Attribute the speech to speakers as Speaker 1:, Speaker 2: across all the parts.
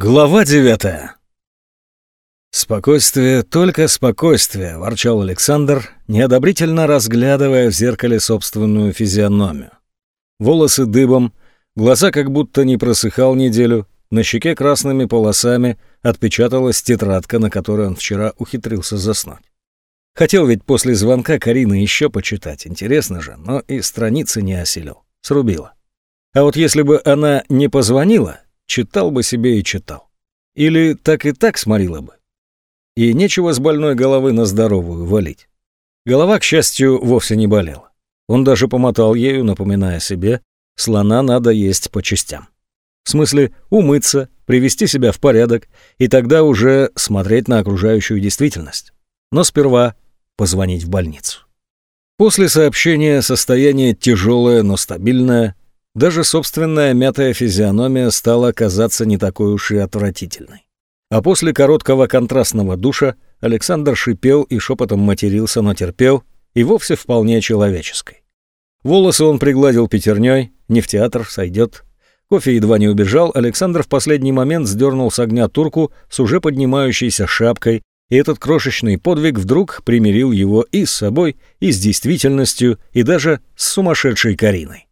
Speaker 1: Глава девятая. «Спокойствие, только спокойствие», — ворчал Александр, неодобрительно разглядывая в зеркале собственную физиономию. Волосы дыбом, глаза как будто не просыхал неделю, на щеке красными полосами отпечаталась тетрадка, на которой он вчера ухитрился заснуть. Хотел ведь после звонка Карины еще почитать, интересно же, но и страницы не осилил, срубила. А вот если бы она не позвонила, читал бы себе и читал. Или так и так сморила бы. И нечего с больной головы на здоровую валить. Голова, к счастью, вовсе не болела. Он даже помотал ею, напоминая себе, слона надо есть по частям. В смысле, умыться, привести себя в порядок и тогда уже смотреть на окружающую действительность. Но сперва позвонить в больницу. После сообщения состояние тяжелое, но стабильное, даже собственная мятая физиономия стала казаться не такой уж и отвратительной. А после короткого контрастного душа Александр шипел и шепотом матерился, но терпел, и вовсе вполне человеческой. Волосы он пригладил пятерней, не в театр, сойдет. Кофе едва не убежал, Александр в последний момент сдернул с огня турку с уже поднимающейся шапкой, и этот крошечный подвиг вдруг примирил его и с собой, и с действительностью, и даже с сумасшедшей Кариной.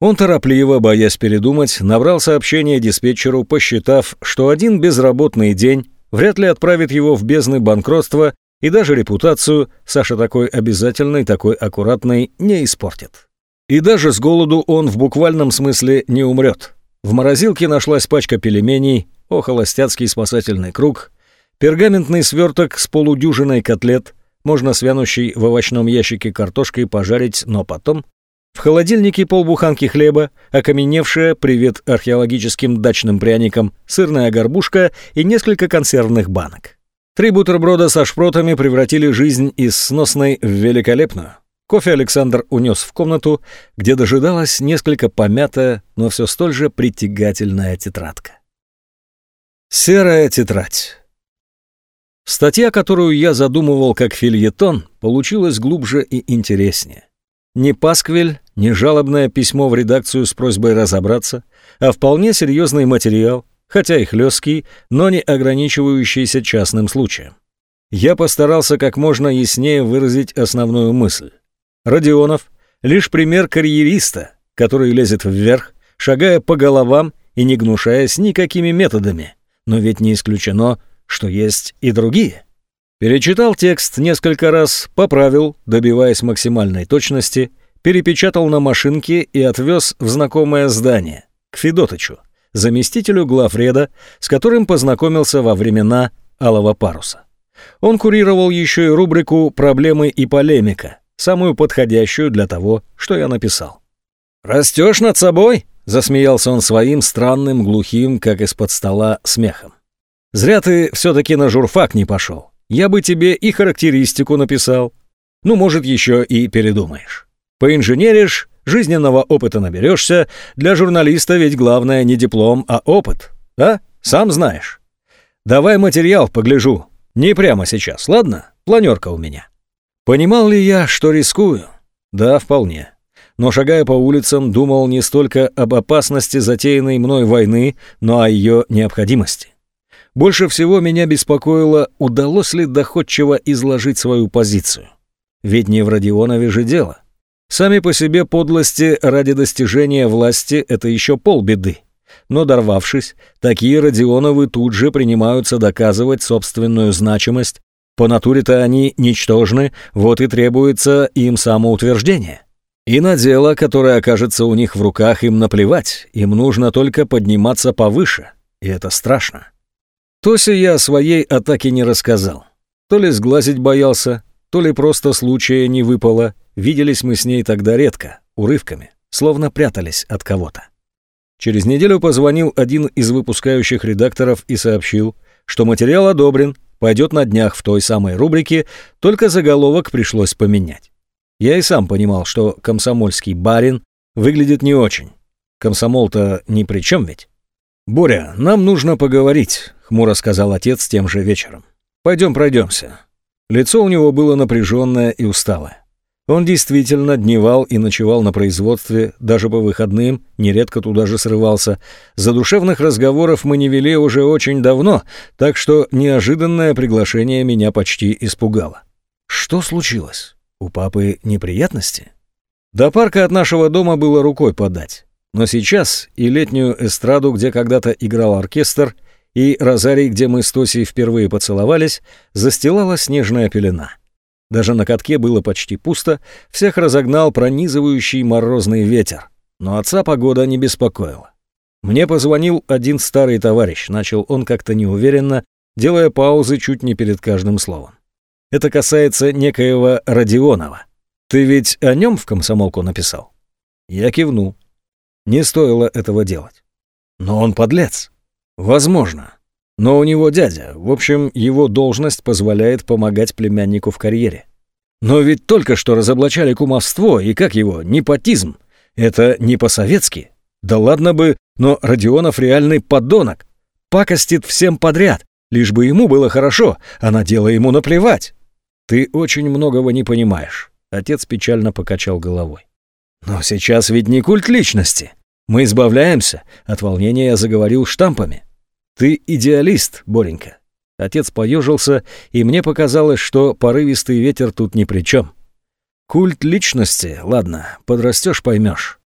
Speaker 1: Он торопливо, боясь передумать, набрал сообщение диспетчеру, посчитав, что один безработный день вряд ли отправит его в бездны банкротства и даже репутацию Саша такой обязательный, такой аккуратный не испортит. И даже с голоду он в буквальном смысле не умрет. В морозилке нашлась пачка пельменей, о холостяцкий спасательный круг, пергаментный сверток с полудюжиной котлет, можно свянущий в овощном ящике картошкой пожарить, но потом в холодильнике полбуханки хлеба, окаменевшая, привет археологическим дачным пряникам, сырная горбушка и несколько консервных банок. Три бутерброда со шпротами превратили жизнь из сносной в великолепную. Кофе Александр унес в комнату, где дожидалась несколько помятая, но все столь же притягательная тетрадка. Серая тетрадь. Статья, которую я задумывал как фильетон, получилась глубже и интереснее. Не пасквиль, не жалобное письмо в редакцию с просьбой разобраться, а вполне серьезный материал, хотя и хлесткий, но не ограничивающийся частным случаем. Я постарался как можно яснее выразить основную мысль. Родионов — лишь пример карьериста, который лезет вверх, шагая по головам и не гнушаясь никакими методами, но ведь не исключено, что есть и другие. Перечитал текст несколько раз, поправил, добиваясь максимальной точности, перепечатал на машинке и отвез в знакомое здание, к Федотычу, заместителю главреда, с которым познакомился во времена Алого паруса. Он курировал еще и рубрику «Проблемы и полемика», самую подходящую для того, что я написал. «Растешь над собой?» — засмеялся он своим странным, глухим, как из-под стола, смехом. «Зря ты все-таки на журфак не пошел я бы тебе и характеристику написал. Ну, может, еще и передумаешь. Поинженеришь, жизненного опыта наберешься. Для журналиста ведь главное не диплом, а опыт. А? Сам знаешь. Давай материал погляжу. Не прямо сейчас, ладно? Планерка у меня. Понимал ли я, что рискую? Да, вполне. Но шагая по улицам, думал не столько об опасности затеянной мной войны, но о ее необходимости. Больше всего меня беспокоило, удалось ли доходчиво изложить свою позицию. Ведь не в Родионове же дело. Сами по себе подлости ради достижения власти – это еще полбеды. Но дорвавшись, такие Родионовы тут же принимаются доказывать собственную значимость. По натуре-то они ничтожны, вот и требуется им самоутверждение. И на дело, которое окажется у них в руках, им наплевать, им нужно только подниматься повыше, и это страшно. Тосе я о своей атаке не рассказал. То ли сглазить боялся, то ли просто случая не выпало. Виделись мы с ней тогда редко, урывками, словно прятались от кого-то. Через неделю позвонил один из выпускающих редакторов и сообщил, что материал одобрен, пойдет на днях в той самой рубрике, только заголовок пришлось поменять. Я и сам понимал, что комсомольский барин выглядит не очень. Комсомол-то ни при чем ведь. «Боря, нам нужно поговорить», хмуро сказал отец тем же вечером. Пойдем пройдемся. Лицо у него было напряженное и усталое. Он действительно дневал и ночевал на производстве, даже по выходным, нередко туда же срывался. Задушевных разговоров мы не вели уже очень давно, так что неожиданное приглашение меня почти испугало. Что случилось? У папы неприятности? До парка от нашего дома было рукой подать. Но сейчас и летнюю эстраду, где когда-то играл оркестр, и розарий, где мы с Тосей впервые поцеловались, застилала снежная пелена. Даже на катке было почти пусто, всех разогнал пронизывающий морозный ветер. Но отца погода не беспокоила. Мне позвонил один старый товарищ, начал он как-то неуверенно, делая паузы чуть не перед каждым словом. Это касается некоего Родионова. Ты ведь о нем в комсомолку написал? Я кивнул. Не стоило этого делать. Но он подлец. Возможно. Но у него дядя, в общем, его должность позволяет помогать племяннику в карьере. Но ведь только что разоблачали кумовство и, как его, непотизм. Это не по-советски. Да ладно бы, но Родионов реальный подонок. Пакостит всем подряд, лишь бы ему было хорошо, а на дело ему наплевать. Ты очень многого не понимаешь. Отец печально покачал головой. Но сейчас ведь не культ личности. Мы избавляемся. От волнения я заговорил штампами. «Ты идеалист, Боренька». Отец поежился, и мне показалось, что порывистый ветер тут ни при чем. Культ личности, ладно, подрастешь, поймешь.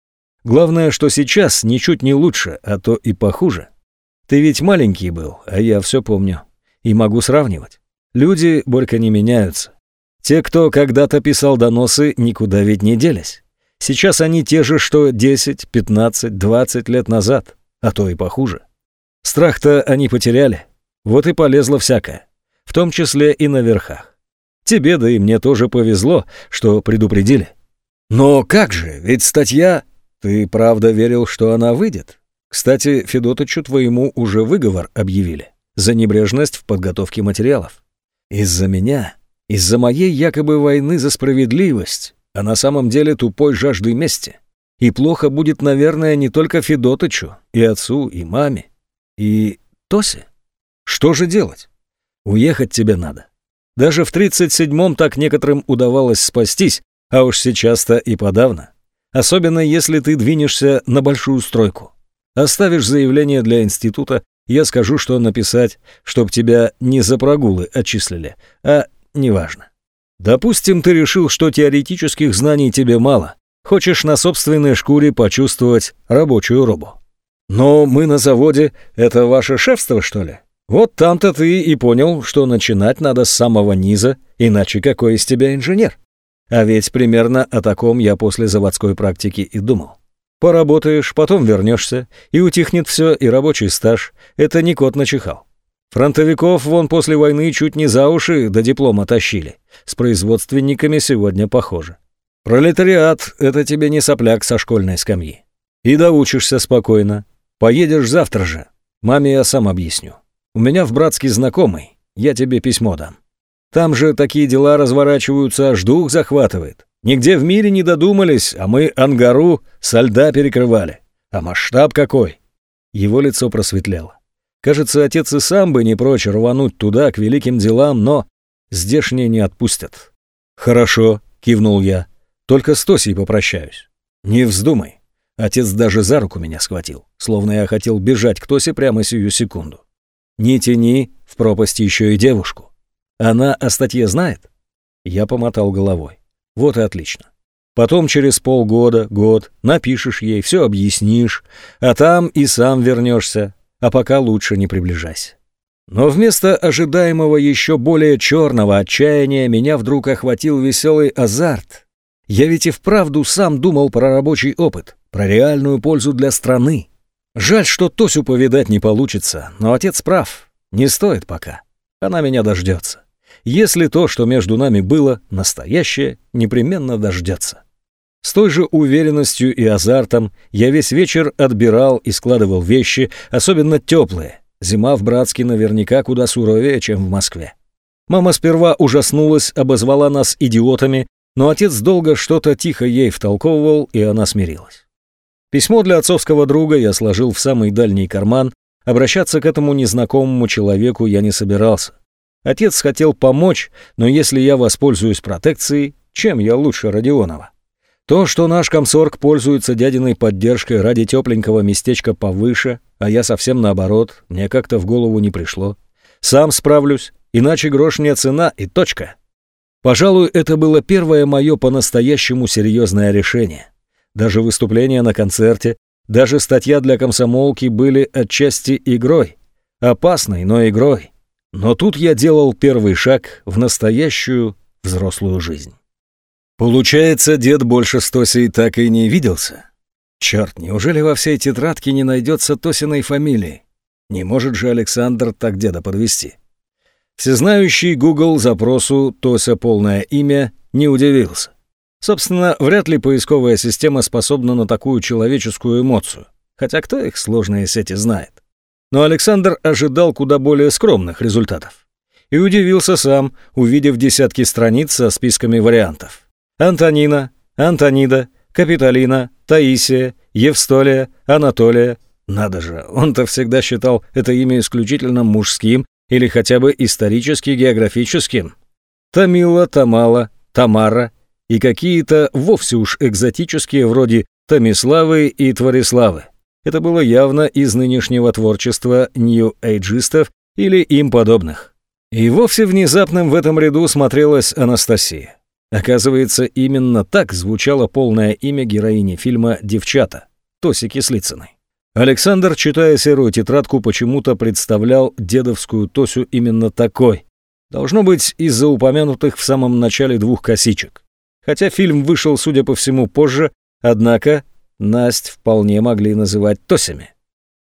Speaker 1: Главное, что сейчас ничуть не лучше, а то и похуже. Ты ведь маленький был, а я все помню. И могу сравнивать. Люди, Борька, не меняются. Те, кто когда-то писал доносы, никуда ведь не делись. Сейчас они те же, что 10, 15, 20 лет назад, а то и похуже. Страх-то они потеряли. Вот и полезло всякое. В том числе и на верхах. Тебе, да и мне тоже повезло, что предупредили. Но как же, ведь статья... Ты правда верил, что она выйдет? Кстати, Федотычу твоему уже выговор объявили. За небрежность в подготовке материалов. Из-за меня, из-за моей якобы войны за справедливость, а на самом деле тупой жажды мести. И плохо будет, наверное, не только Федотычу, и отцу, и маме. И Тоси? Что же делать? Уехать тебе надо. Даже в 37-м так некоторым удавалось спастись, а уж сейчас-то и подавно. Особенно если ты двинешься на большую стройку. Оставишь заявление для института, я скажу, что написать, чтоб тебя не за прогулы отчислили, а неважно. Допустим, ты решил, что теоретических знаний тебе мало, хочешь на собственной шкуре почувствовать рабочую робу. «Но мы на заводе — это ваше шефство, что ли? Вот там-то ты и понял, что начинать надо с самого низа, иначе какой из тебя инженер? А ведь примерно о таком я после заводской практики и думал. Поработаешь, потом вернешься, и утихнет все, и рабочий стаж. Это не кот начихал. Фронтовиков вон после войны чуть не за уши до диплома тащили. С производственниками сегодня похоже. Пролетариат — это тебе не сопляк со школьной скамьи. И доучишься спокойно, Поедешь завтра же. Маме я сам объясню. У меня в Братске знакомый. Я тебе письмо дам. Там же такие дела разворачиваются, аж дух захватывает. Нигде в мире не додумались, а мы ангару со льда перекрывали. А масштаб какой!» Его лицо просветлело. Кажется, отец и сам бы не прочь рвануть туда, к великим делам, но здешние не отпустят. «Хорошо», — кивнул я, — «только с Тосей попрощаюсь. Не вздумай. Отец даже за руку меня схватил, словно я хотел бежать к Тосе прямо сию секунду. Не тяни, в пропасти еще и девушку. Она о статье знает? Я помотал головой. Вот и отлично. Потом через полгода, год, напишешь ей, все объяснишь, а там и сам вернешься, а пока лучше не приближайся. Но вместо ожидаемого еще более черного отчаяния меня вдруг охватил веселый азарт. Я ведь и вправду сам думал про рабочий опыт про реальную пользу для страны. Жаль, что Тосю повидать не получится, но отец прав, не стоит пока. Она меня дождется. Если то, что между нами было, настоящее, непременно дождется. С той же уверенностью и азартом я весь вечер отбирал и складывал вещи, особенно теплые. Зима в Братске наверняка куда суровее, чем в Москве. Мама сперва ужаснулась, обозвала нас идиотами, но отец долго что-то тихо ей втолковывал, и она смирилась. Письмо для отцовского друга я сложил в самый дальний карман, обращаться к этому незнакомому человеку я не собирался. Отец хотел помочь, но если я воспользуюсь протекцией, Чем я лучше Родионова? То, что наш комсорг пользуется дядиной поддержкой ради тепленького местечка повыше, а я совсем наоборот, мне как-то в голову не пришло. Сам справлюсь, иначе грош мне цена и точка. Пожалуй, это было первое мое по-настоящему серьезное решение. Даже выступление на концерте, даже статья для комсомолки были отчасти игрой. Опасной, но игрой. Но тут я делал первый шаг в настоящую взрослую жизнь. Получается, дед больше с Тосей так и не виделся? Черт, неужели во всей тетрадке не найдется Тосиной фамилии? Не может же Александр так деда подвести. Всезнающий Google запросу «Тося полное имя» не удивился. Собственно, вряд ли поисковая система способна на такую человеческую эмоцию, хотя кто их сложные сети знает. Но Александр ожидал куда более скромных результатов. И удивился сам, увидев десятки страниц со списками вариантов. Антонина, Антонида, Капитолина, Таисия, Евстолия, Анатолия. Надо же, он-то всегда считал это имя исключительно мужским или хотя бы исторически-географическим. Тамила, Тамала, Тамара и какие-то вовсе уж экзотические вроде Томиславы и Твориславы. Это было явно из нынешнего творчества нью-эйджистов или им подобных. И вовсе внезапным в этом ряду смотрелась Анастасия. Оказывается, именно так звучало полное имя героини фильма «Девчата» Тоси Кислицыной. Александр, читая серую тетрадку, почему-то представлял дедовскую Тосю именно такой. Должно быть, из-за упомянутых в самом начале двух косичек. Хотя фильм вышел, судя по всему, позже, однако Насть вполне могли называть Тосями.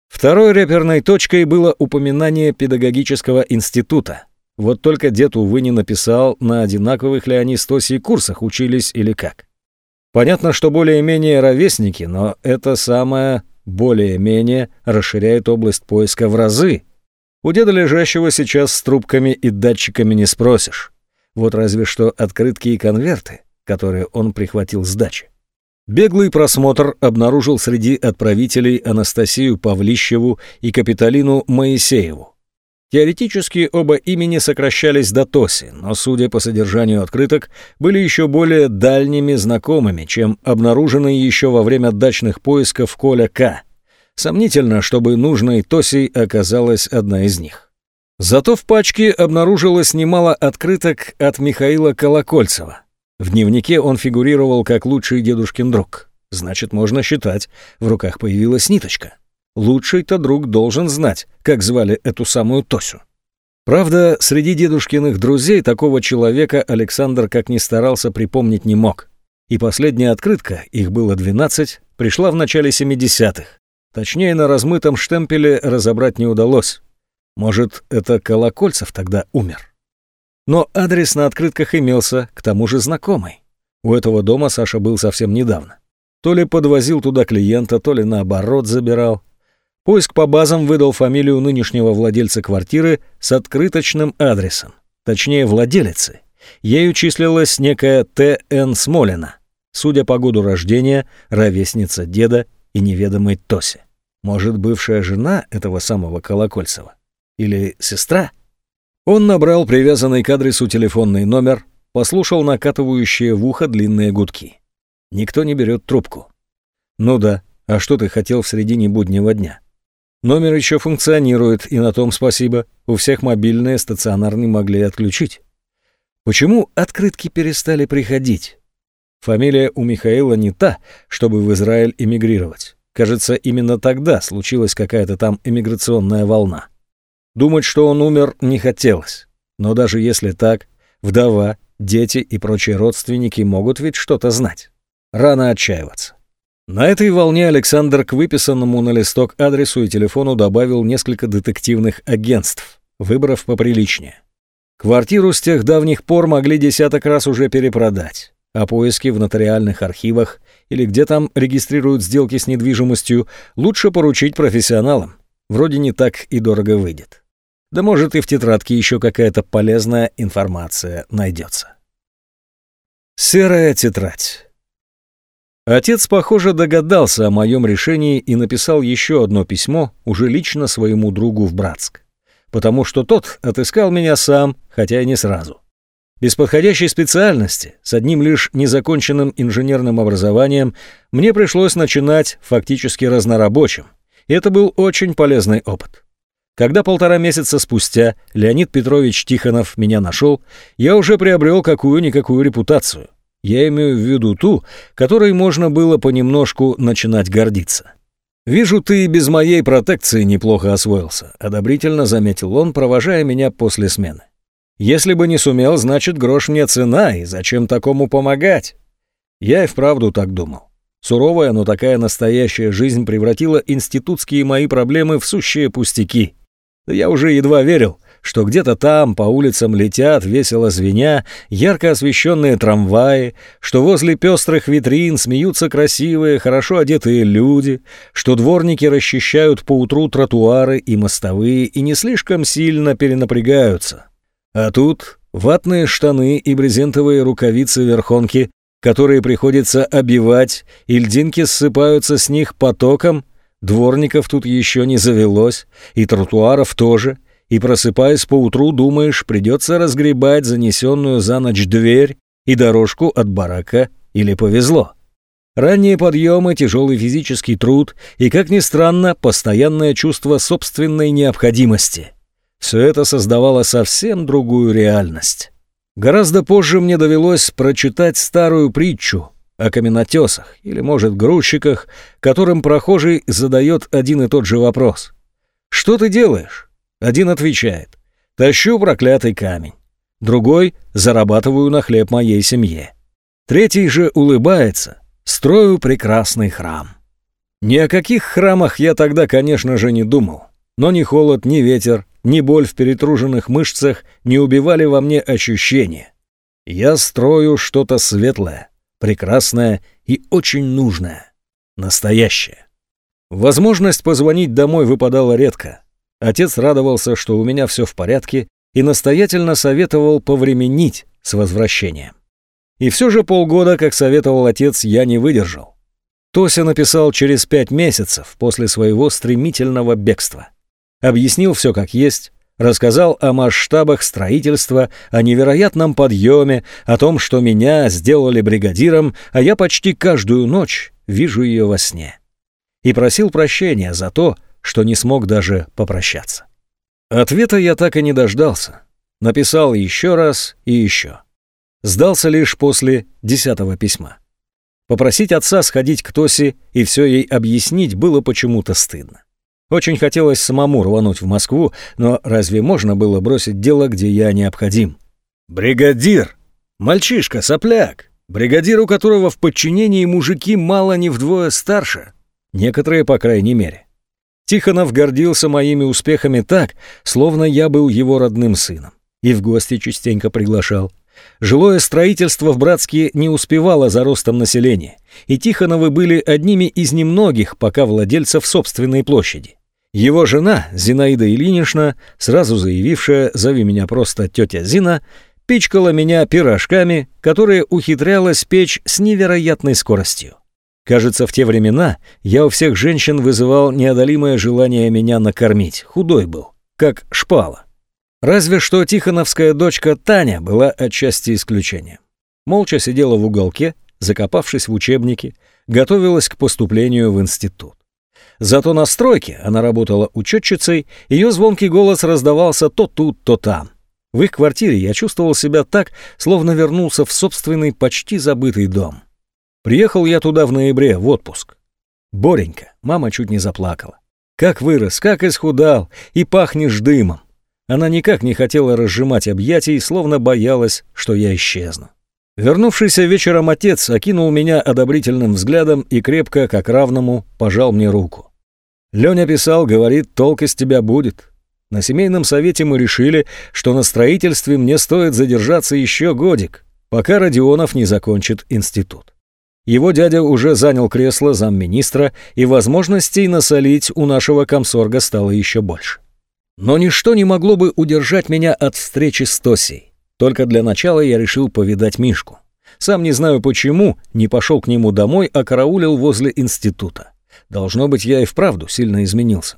Speaker 1: Второй реперной точкой было упоминание педагогического института. Вот только дед, увы, не написал, на одинаковых ли они с Тосей курсах учились или как. Понятно, что более-менее ровесники, но это самое более-менее расширяет область поиска в разы. У деда, лежащего сейчас с трубками и датчиками, не спросишь. Вот разве что открытки и конверты, которые он прихватил с дачи. Беглый просмотр обнаружил среди отправителей Анастасию Павлищеву и Капиталину Моисееву. Теоретически оба имени сокращались до Тоси, но, судя по содержанию открыток, были еще более дальними знакомыми, чем обнаруженные еще во время дачных поисков Коля К. Сомнительно, чтобы нужной Тосей оказалась одна из них. Зато в пачке обнаружилось немало открыток от Михаила Колокольцева. В дневнике он фигурировал как лучший дедушкин друг. Значит, можно считать, в руках появилась ниточка. Лучший-то друг должен знать, как звали эту самую Тосю. Правда, среди дедушкиных друзей такого человека Александр как ни старался припомнить не мог. И последняя открытка, их было 12, пришла в начале 70-х. Точнее, на размытом штемпеле разобрать не удалось. Может, это Колокольцев тогда умер. Но адрес на открытках имелся, к тому же знакомый. У этого дома Саша был совсем недавно. То ли подвозил туда клиента, то ли наоборот забирал. Поиск по базам выдал фамилию нынешнего владельца квартиры с открыточным адресом, точнее владелицы. Ею числилась некая Т.Н. Смолина, судя по году рождения, ровесница деда и неведомой Тоси. Может, бывшая жена этого самого Колокольцева? Или сестра? Он набрал привязанный к адресу телефонный номер, послушал накатывающие в ухо длинные гудки. Никто не берет трубку. Ну да, а что ты хотел в середине буднего дня? Номер еще функционирует, и на том спасибо. У всех мобильные стационарные могли отключить. Почему открытки перестали приходить? Фамилия у Михаила не та, чтобы в Израиль эмигрировать. Кажется, именно тогда случилась какая-то там эмиграционная волна. Думать, что он умер, не хотелось. Но даже если так, вдова, дети и прочие родственники могут ведь что-то знать. Рано отчаиваться. На этой волне Александр к выписанному на листок адресу и телефону добавил несколько детективных агентств, выбрав поприличнее. Квартиру с тех давних пор могли десяток раз уже перепродать, а поиски в нотариальных архивах или где там регистрируют сделки с недвижимостью лучше поручить профессионалам. Вроде не так и дорого выйдет. Да может и в тетрадке еще какая-то полезная информация найдется. Серая тетрадь. Отец, похоже, догадался о моем решении и написал еще одно письмо уже лично своему другу в Братск. Потому что тот отыскал меня сам, хотя и не сразу. Без подходящей специальности, с одним лишь незаконченным инженерным образованием, мне пришлось начинать фактически разнорабочим. И это был очень полезный опыт. Когда полтора месяца спустя Леонид Петрович Тихонов меня нашел, я уже приобрел какую-никакую репутацию. Я имею в виду ту, которой можно было понемножку начинать гордиться. «Вижу, ты без моей протекции неплохо освоился», — одобрительно заметил он, провожая меня после смены. «Если бы не сумел, значит, грош мне цена, и зачем такому помогать?» Я и вправду так думал. Суровая, но такая настоящая жизнь превратила институтские мои проблемы в сущие пустяки. Я уже едва верил, что где-то там по улицам летят, весело звеня, ярко освещенные трамваи, что возле пестрых витрин смеются красивые, хорошо одетые люди, что дворники расчищают поутру тротуары и мостовые и не слишком сильно перенапрягаются. А тут ватные штаны и брезентовые рукавицы-верхонки, которые приходится обивать, и льдинки ссыпаются с них потоком, Дворников тут еще не завелось, и тротуаров тоже, и просыпаясь поутру, думаешь, придется разгребать занесенную за ночь дверь и дорожку от барака, или повезло. Ранние подъемы, тяжелый физический труд и, как ни странно, постоянное чувство собственной необходимости. Все это создавало совсем другую реальность. Гораздо позже мне довелось прочитать старую притчу о каменотесах или, может, грузчиках, которым прохожий задает один и тот же вопрос. «Что ты делаешь?» Один отвечает «Тащу проклятый камень». Другой «Зарабатываю на хлеб моей семье». Третий же улыбается «Строю прекрасный храм». Ни о каких храмах я тогда, конечно же, не думал. Но ни холод, ни ветер, ни боль в перетруженных мышцах не убивали во мне ощущения. Я строю что-то светлое, прекрасное и очень нужное. Настоящее. Возможность позвонить домой выпадала редко. Отец радовался, что у меня все в порядке, и настоятельно советовал повременить с возвращением. И все же полгода, как советовал отец, я не выдержал. Тося написал через пять месяцев после своего стремительного бегства. Объяснил все как есть, рассказал о масштабах строительства, о невероятном подъеме, о том, что меня сделали бригадиром, а я почти каждую ночь вижу ее во сне. И просил прощения за то, что не смог даже попрощаться. Ответа я так и не дождался. Написал еще раз и еще. Сдался лишь после десятого письма. Попросить отца сходить к Тосе и все ей объяснить было почему-то стыдно. Очень хотелось самому рвануть в Москву, но разве можно было бросить дело, где я необходим? Бригадир! Мальчишка, сопляк! Бригадир, у которого в подчинении мужики мало не вдвое старше. Некоторые, по крайней мере. Тихонов гордился моими успехами так, словно я был его родным сыном. И в гости частенько приглашал. Жилое строительство в Братске не успевало за ростом населения, и Тихоновы были одними из немногих пока владельцев собственной площади. Его жена, Зинаида Ильинична, сразу заявившая «зови меня просто тетя Зина», пичкала меня пирожками, которые ухитрялась печь с невероятной скоростью. Кажется, в те времена я у всех женщин вызывал неодолимое желание меня накормить, худой был, как шпала. Разве что тихоновская дочка Таня была отчасти исключением. Молча сидела в уголке, закопавшись в учебнике, готовилась к поступлению в институт. Зато на стройке она работала учетчицей, ее звонкий голос раздавался то тут, то там. В их квартире я чувствовал себя так, словно вернулся в собственный почти забытый дом. Приехал я туда в ноябре, в отпуск. Боренька, мама чуть не заплакала. Как вырос, как исхудал, и пахнешь дымом. Она никак не хотела разжимать объятий, словно боялась, что я исчезну. Вернувшийся вечером отец окинул меня одобрительным взглядом и крепко, как равному, пожал мне руку. Леня писал, говорит, толк из тебя будет. На семейном совете мы решили, что на строительстве мне стоит задержаться еще годик, пока Родионов не закончит институт. Его дядя уже занял кресло замминистра, и возможностей насолить у нашего комсорга стало еще больше. Но ничто не могло бы удержать меня от встречи с Тосей. Только для начала я решил повидать Мишку. Сам не знаю почему, не пошел к нему домой, а караулил возле института. Должно быть, я и вправду сильно изменился.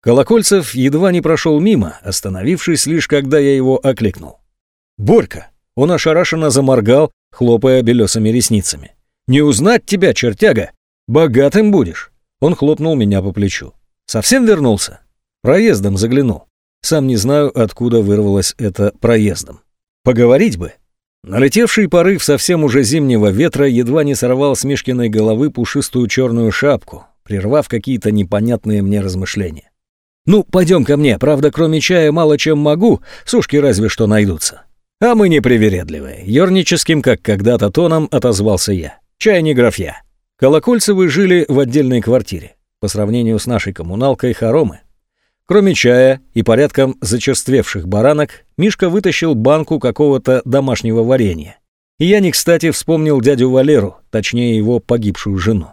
Speaker 1: Колокольцев едва не прошел мимо, остановившись лишь когда я его окликнул. «Борька, Он ошарашенно заморгал, хлопая белесыми ресницами. «Не узнать тебя, чертяга! Богатым будешь!» Он хлопнул меня по плечу. «Совсем вернулся?» «Проездом заглянул. Сам не знаю, откуда вырвалось это проездом. Поговорить бы!» Налетевший порыв совсем уже зимнего ветра едва не сорвал с Мишкиной головы пушистую черную шапку, прервав какие-то непонятные мне размышления. «Ну, пойдем ко мне, правда, кроме чая мало чем могу, сушки разве что найдутся». «А мы непривередливые», — ерническим, как когда-то тоном, отозвался я. «Чай не графья». Колокольцевы жили в отдельной квартире. По сравнению с нашей коммуналкой хоромы. Кроме чая и порядком зачерствевших баранок, Мишка вытащил банку какого-то домашнего варенья. И я не кстати вспомнил дядю Валеру, точнее его погибшую жену.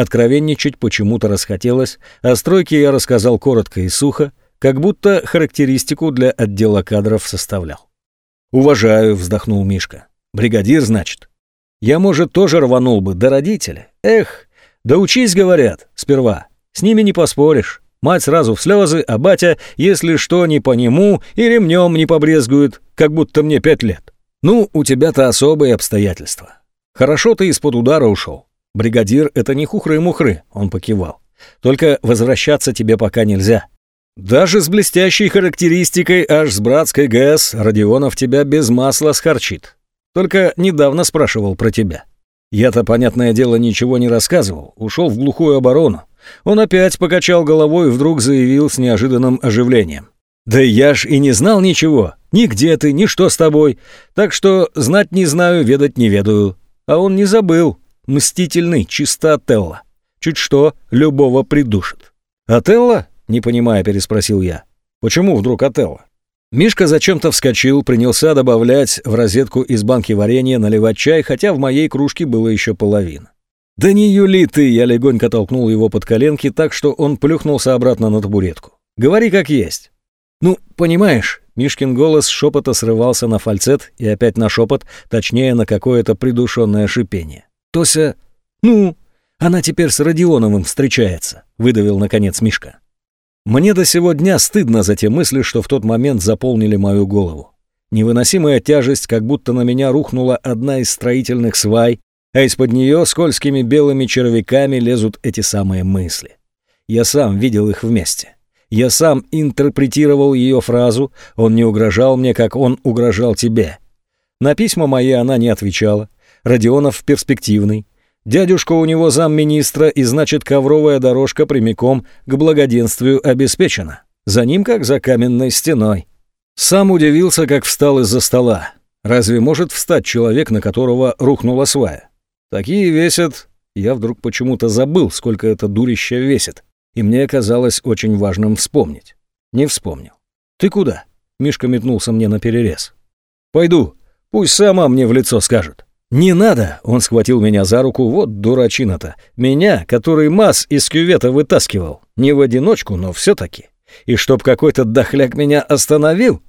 Speaker 1: Откровенничать почему-то расхотелось, о стройке я рассказал коротко и сухо, как будто характеристику для отдела кадров составлял. «Уважаю», — вздохнул Мишка. «Бригадир, значит?» «Я, может, тоже рванул бы, да родители. Эх, да учись, говорят, сперва. С ними не поспоришь. Мать сразу в слезы, а батя, если что, не по нему и ремнем не побрезгует, как будто мне пять лет. Ну, у тебя-то особые обстоятельства. Хорошо ты из-под удара ушел. Бригадир — это не хухры-мухры, он покивал. Только возвращаться тебе пока нельзя. Даже с блестящей характеристикой аж с братской ГС Родионов тебя без масла схарчит. Только недавно спрашивал про тебя. Я-то, понятное дело, ничего не рассказывал, ушел в глухую оборону. Он опять покачал головой и вдруг заявил с неожиданным оживлением. «Да я ж и не знал ничего, ни где ты, ни что с тобой, так что знать не знаю, ведать не ведаю». А он не забыл, мстительный, чисто Отелло. Чуть что, любого придушит. «Отелло?» — не понимая, переспросил я. «Почему вдруг Отелло?» Мишка зачем-то вскочил, принялся добавлять в розетку из банки варенья, наливать чай, хотя в моей кружке было еще половина. «Да не юли ты!» — я легонько толкнул его под коленки так, что он плюхнулся обратно на табуретку. «Говори как есть». «Ну, понимаешь...» — Мишкин голос шепота срывался на фальцет и опять на шепот, точнее, на какое-то придушенное шипение. «Тося... Ну, она теперь с Родионовым встречается», — выдавил, наконец, Мишка. Мне до сего дня стыдно за те мысли, что в тот момент заполнили мою голову. Невыносимая тяжесть, как будто на меня рухнула одна из строительных свай, а из-под нее скользкими белыми червяками лезут эти самые мысли. Я сам видел их вместе. Я сам интерпретировал ее фразу «Он не угрожал мне, как он угрожал тебе». На письма мои она не отвечала. Родионов перспективный. Дядюшка у него замминистра, и значит ковровая дорожка прямиком к благоденствию обеспечена. За ним как за каменной стеной. Сам удивился, как встал из-за стола. Разве может встать человек, на которого рухнула свая? Такие весят... Я вдруг почему-то забыл, сколько это дурище весит, и мне казалось очень важным вспомнить. Не вспомнил. «Ты куда?» — Мишка метнулся мне на перерез. «Пойду. Пусть сама мне в лицо скажет». «Не надо!» — он схватил меня за руку. «Вот дурачина-то. Меня, который масс из кювета вытаскивал. Не в одиночку, но все-таки. И чтоб какой-то дохляк меня остановил?»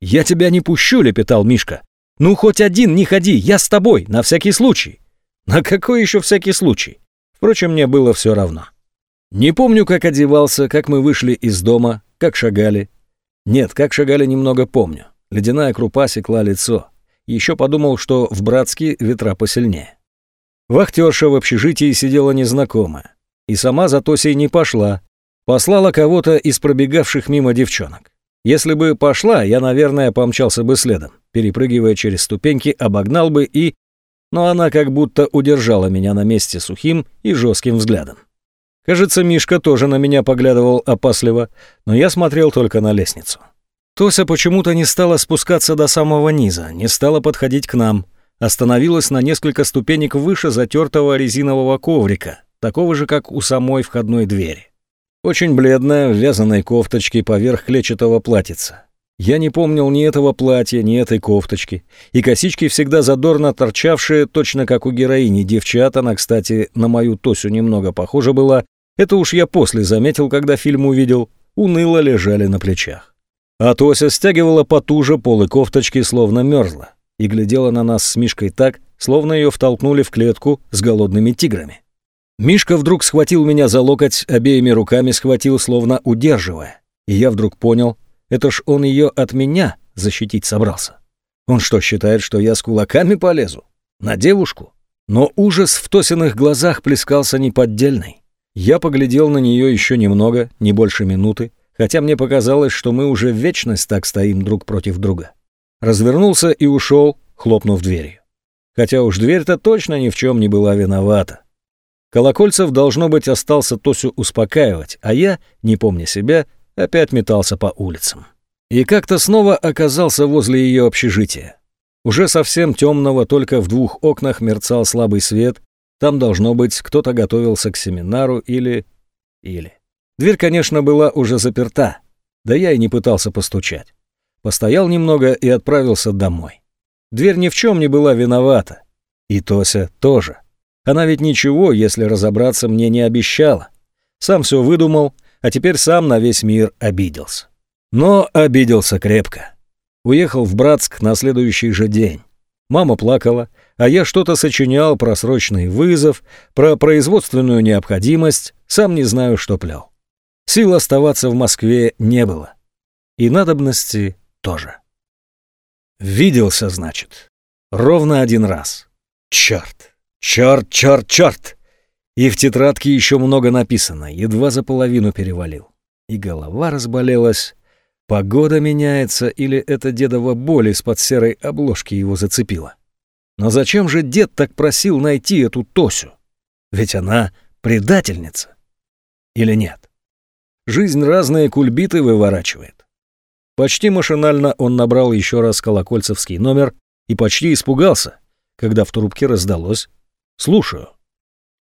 Speaker 1: «Я тебя не пущу!» — лепетал Мишка. «Ну, хоть один не ходи, я с тобой, на всякий случай». На какой еще всякий случай? Впрочем, мне было все равно. Не помню, как одевался, как мы вышли из дома, как шагали. Нет, как шагали немного помню. Ледяная крупа секла лицо. Еще подумал, что в Братске ветра посильнее. Вахтерша в общежитии сидела незнакомая. И сама за Тосей не пошла. Послала кого-то из пробегавших мимо девчонок. Если бы пошла, я, наверное, помчался бы следом. Перепрыгивая через ступеньки, обогнал бы и но она как будто удержала меня на месте сухим и жестким взглядом. Кажется, Мишка тоже на меня поглядывал опасливо, но я смотрел только на лестницу. Тося почему-то не стала спускаться до самого низа, не стала подходить к нам, остановилась на несколько ступенек выше затертого резинового коврика, такого же, как у самой входной двери. Очень бледная, в вязаной кофточке поверх клетчатого платьица. Я не помнил ни этого платья, ни этой кофточки. И косички всегда задорно торчавшие, точно как у героини. Девчат, она, кстати, на мою Тосю немного похожа была. Это уж я после заметил, когда фильм увидел. Уныло лежали на плечах. А Тося стягивала потуже полы кофточки, словно мерзла. И глядела на нас с Мишкой так, словно ее втолкнули в клетку с голодными тиграми. Мишка вдруг схватил меня за локоть, обеими руками схватил, словно удерживая. И я вдруг понял, это ж он ее от меня защитить собрался. Он что, считает, что я с кулаками полезу? На девушку? Но ужас в Тосиных глазах плескался неподдельный. Я поглядел на нее еще немного, не больше минуты, хотя мне показалось, что мы уже вечность так стоим друг против друга. Развернулся и ушел, хлопнув дверью. Хотя уж дверь-то точно ни в чем не была виновата. Колокольцев, должно быть, остался Тосю успокаивать, а я, не помня себя, опять метался по улицам. И как-то снова оказался возле ее общежития. Уже совсем темного, только в двух окнах мерцал слабый свет, там, должно быть, кто-то готовился к семинару или... или... Дверь, конечно, была уже заперта, да я и не пытался постучать. Постоял немного и отправился домой. Дверь ни в чем не была виновата. И Тося тоже. Она ведь ничего, если разобраться, мне не обещала. Сам все выдумал, а теперь сам на весь мир обиделся. Но обиделся крепко. Уехал в Братск на следующий же день. Мама плакала, а я что-то сочинял про срочный вызов, про производственную необходимость, сам не знаю, что плял. Сил оставаться в Москве не было. И надобности тоже. Виделся, значит. Ровно один раз. Черт. Черт, черт, черт! И в тетрадке еще много написано, едва за половину перевалил. И голова разболелась. Погода меняется, или это дедова боль из-под серой обложки его зацепила. Но зачем же дед так просил найти эту Тосю? Ведь она предательница. Или нет? Жизнь разные кульбиты выворачивает. Почти машинально он набрал еще раз колокольцевский номер и почти испугался, когда в трубке раздалось «Слушаю».